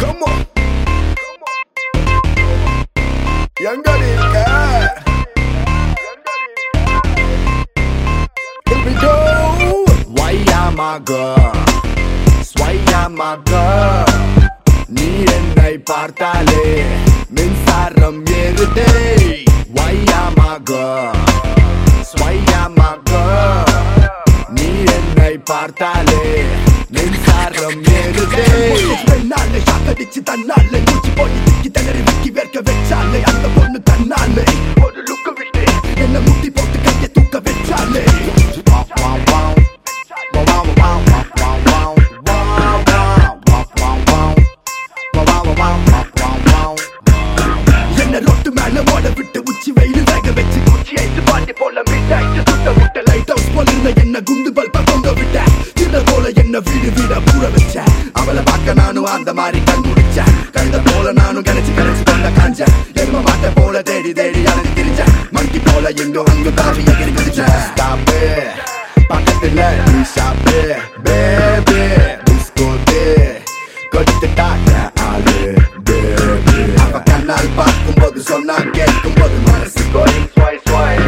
Come on. Younger than இருக்க Here we go. Why am I girl? Why am I girl? நீ என்னை பார்த்தாலே மின்சாரம் ஏறுதே Why am I girl? Why am I girl? நீ என்னை பார்த்தாலே மின்சாரம் ஏறுதே நானும் அந்த மாதிரி கண் முடிச்சேன் கழுத போல நானும் கணச்சு கணச்சு கொண்ட காஞ்ச எரும மாட்டை போல தேடி தேடி அலைஞ்சு திரிஞ்சேன் மங்கி போல எங்கும் அங்கு தாவி எகிரி குதிச்சேன் Stop பக்கத்துல நீ ஷாப்பு பேபி பிஸ்கோட்டு கொடுத்துட்டாங்க ஆளு பேபி அவ கண்ணால் பார்க்கும்போது சொன்னா கேட்கும்போது மனசு going sway sway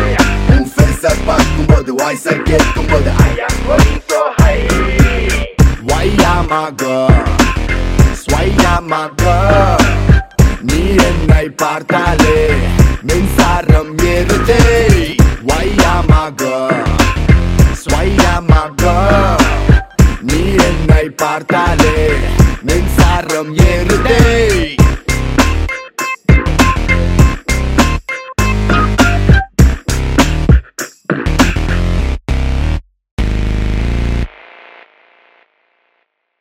உன் ஃபேஸ பார்க்கும்போது வாய்ஸ கேட்கும்போது ஐயா am going so Why am I girl? தமாகா நீ என்னை பார்த்தாலே மின்சாரம் ஏறுதே. வையாமாக ஸ்வையாமாக நீ என்னை பார்த்தாலே மின்சாரம் ஏறுதே.